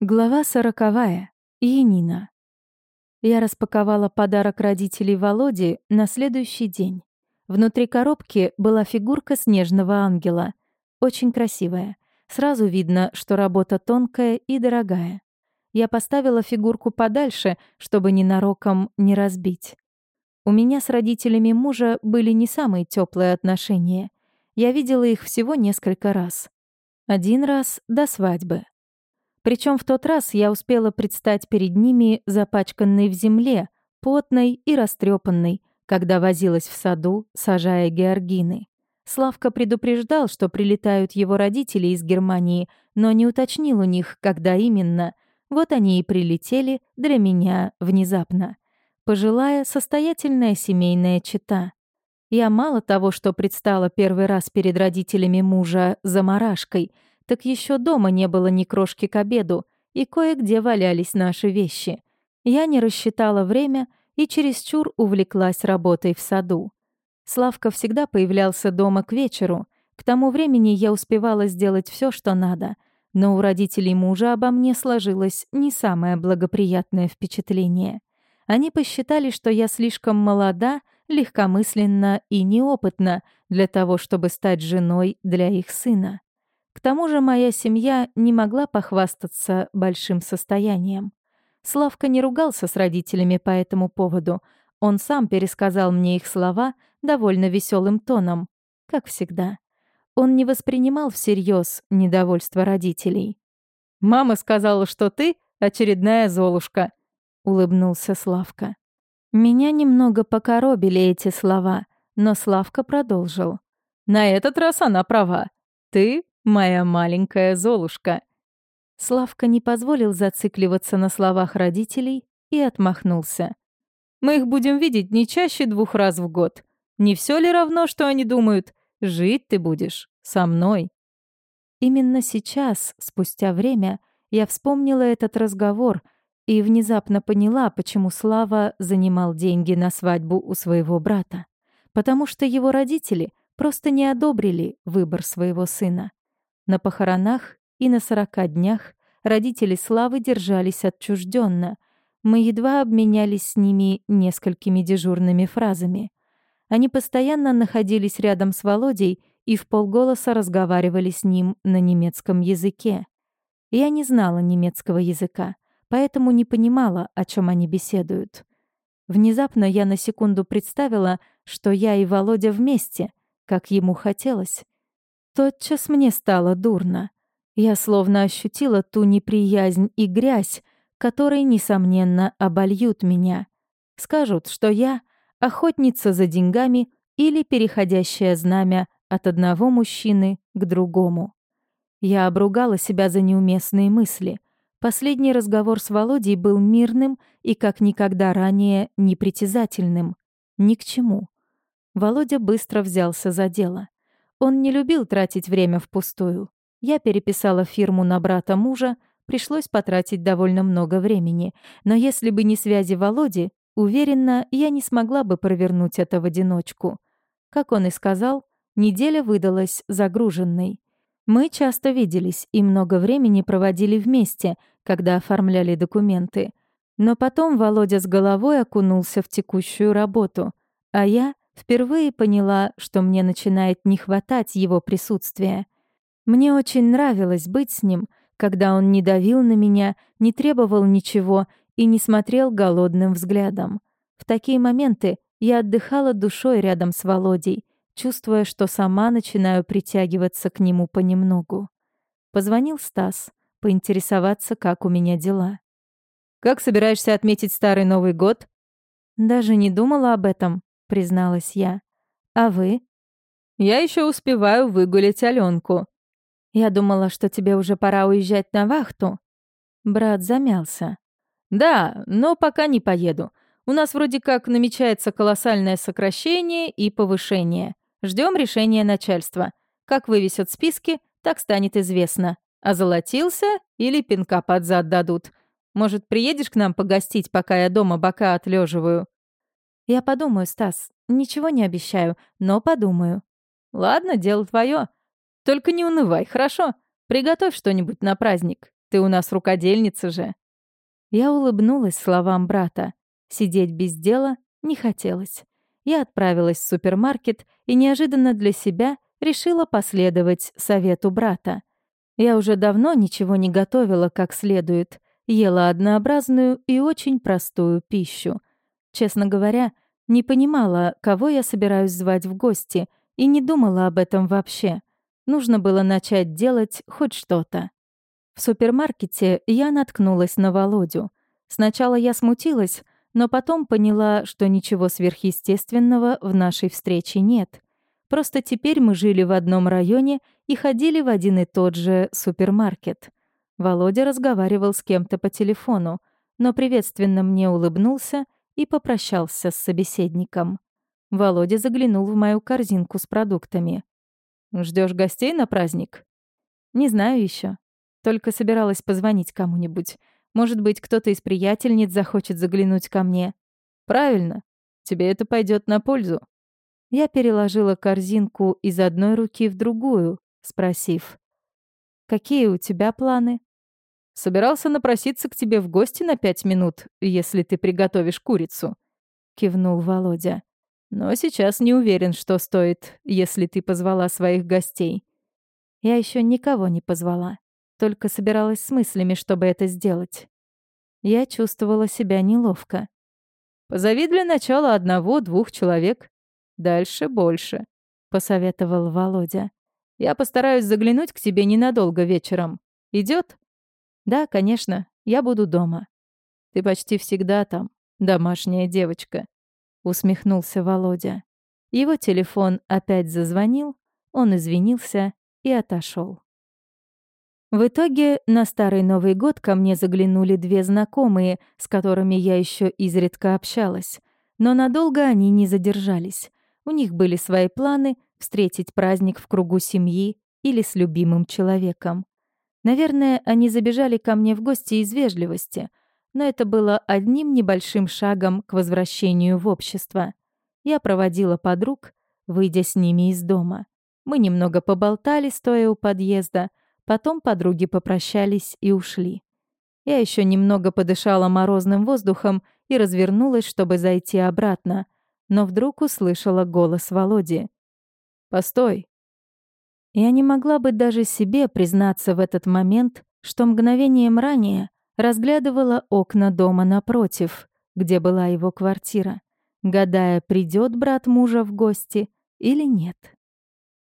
Глава сороковая. Янина. Я распаковала подарок родителей Володи на следующий день. Внутри коробки была фигурка снежного ангела. Очень красивая. Сразу видно, что работа тонкая и дорогая. Я поставила фигурку подальше, чтобы ненароком не разбить. У меня с родителями мужа были не самые теплые отношения. Я видела их всего несколько раз. Один раз до свадьбы. Причем в тот раз я успела предстать перед ними запачканной в земле, потной и растрепанной, когда возилась в саду, сажая георгины. Славка предупреждал, что прилетают его родители из Германии, но не уточнил у них, когда именно. Вот они и прилетели для меня внезапно. Пожилая, состоятельная семейная чета. Я мало того, что предстала первый раз перед родителями мужа заморашкой — так еще дома не было ни крошки к обеду, и кое-где валялись наши вещи. Я не рассчитала время и чересчур увлеклась работой в саду. Славка всегда появлялся дома к вечеру. К тому времени я успевала сделать все, что надо, но у родителей мужа обо мне сложилось не самое благоприятное впечатление. Они посчитали, что я слишком молода, легкомысленна и неопытна для того, чтобы стать женой для их сына. К тому же моя семья не могла похвастаться большим состоянием. Славка не ругался с родителями по этому поводу. Он сам пересказал мне их слова довольно веселым тоном, как всегда. Он не воспринимал всерьез недовольство родителей. «Мама сказала, что ты — очередная Золушка», — улыбнулся Славка. Меня немного покоробили эти слова, но Славка продолжил. «На этот раз она права. Ты моя маленькая Золушка». Славка не позволил зацикливаться на словах родителей и отмахнулся. «Мы их будем видеть не чаще двух раз в год. Не все ли равно, что они думают? Жить ты будешь со мной». Именно сейчас, спустя время, я вспомнила этот разговор и внезапно поняла, почему Слава занимал деньги на свадьбу у своего брата. Потому что его родители просто не одобрили выбор своего сына. На похоронах и на сорока днях родители Славы держались отчужденно. Мы едва обменялись с ними несколькими дежурными фразами. Они постоянно находились рядом с Володей и в полголоса разговаривали с ним на немецком языке. Я не знала немецкого языка, поэтому не понимала, о чем они беседуют. Внезапно я на секунду представила, что я и Володя вместе, как ему хотелось. Тотчас мне стало дурно. Я словно ощутила ту неприязнь и грязь, которые, несомненно, обольют меня. Скажут, что я — охотница за деньгами или переходящее знамя от одного мужчины к другому. Я обругала себя за неуместные мысли. Последний разговор с Володей был мирным и, как никогда ранее, непритязательным. Ни к чему. Володя быстро взялся за дело. Он не любил тратить время впустую. Я переписала фирму на брата мужа, пришлось потратить довольно много времени, но если бы не связи Володи, уверена, я не смогла бы провернуть это в одиночку. Как он и сказал, неделя выдалась загруженной. Мы часто виделись и много времени проводили вместе, когда оформляли документы. Но потом Володя с головой окунулся в текущую работу, а я Впервые поняла, что мне начинает не хватать его присутствия. Мне очень нравилось быть с ним, когда он не давил на меня, не требовал ничего и не смотрел голодным взглядом. В такие моменты я отдыхала душой рядом с Володей, чувствуя, что сама начинаю притягиваться к нему понемногу. Позвонил Стас, поинтересоваться, как у меня дела. «Как собираешься отметить Старый Новый год?» Даже не думала об этом призналась я. А вы? Я еще успеваю выгулять Аленку. Я думала, что тебе уже пора уезжать на вахту. Брат замялся. Да, но пока не поеду. У нас вроде как намечается колоссальное сокращение и повышение. Ждем решения начальства. Как вывесят списки, так станет известно. Озолотился или пинка под зад дадут. Может, приедешь к нам погостить, пока я дома бока отлеживаю? «Я подумаю, Стас. Ничего не обещаю, но подумаю». «Ладно, дело твое. Только не унывай, хорошо? Приготовь что-нибудь на праздник. Ты у нас рукодельница же». Я улыбнулась словам брата. Сидеть без дела не хотелось. Я отправилась в супермаркет и неожиданно для себя решила последовать совету брата. Я уже давно ничего не готовила как следует, ела однообразную и очень простую пищу. Честно говоря, не понимала, кого я собираюсь звать в гости, и не думала об этом вообще. Нужно было начать делать хоть что-то. В супермаркете я наткнулась на Володю. Сначала я смутилась, но потом поняла, что ничего сверхъестественного в нашей встрече нет. Просто теперь мы жили в одном районе и ходили в один и тот же супермаркет. Володя разговаривал с кем-то по телефону, но приветственно мне улыбнулся и попрощался с собеседником. Володя заглянул в мою корзинку с продуктами. Ждешь гостей на праздник?» «Не знаю еще. Только собиралась позвонить кому-нибудь. Может быть, кто-то из приятельниц захочет заглянуть ко мне. Правильно. Тебе это пойдет на пользу. Я переложила корзинку из одной руки в другую, спросив. «Какие у тебя планы?» «Собирался напроситься к тебе в гости на пять минут, если ты приготовишь курицу», — кивнул Володя. «Но сейчас не уверен, что стоит, если ты позвала своих гостей». Я еще никого не позвала только собиралась с мыслями, чтобы это сделать. Я чувствовала себя неловко. «Позови для начала одного-двух человек. Дальше больше», — посоветовал Володя. «Я постараюсь заглянуть к тебе ненадолго вечером. Идет? «Да, конечно, я буду дома». «Ты почти всегда там, домашняя девочка», — усмехнулся Володя. Его телефон опять зазвонил, он извинился и отошел. В итоге на Старый Новый год ко мне заглянули две знакомые, с которыми я еще изредка общалась. Но надолго они не задержались. У них были свои планы встретить праздник в кругу семьи или с любимым человеком. Наверное, они забежали ко мне в гости из вежливости, но это было одним небольшим шагом к возвращению в общество. Я проводила подруг, выйдя с ними из дома. Мы немного поболтали, стоя у подъезда, Потом подруги попрощались и ушли. Я еще немного подышала морозным воздухом и развернулась, чтобы зайти обратно, но вдруг услышала голос Володи. «Постой!» Я не могла бы даже себе признаться в этот момент, что мгновением ранее разглядывала окна дома напротив, где была его квартира, гадая, придет брат мужа в гости или нет.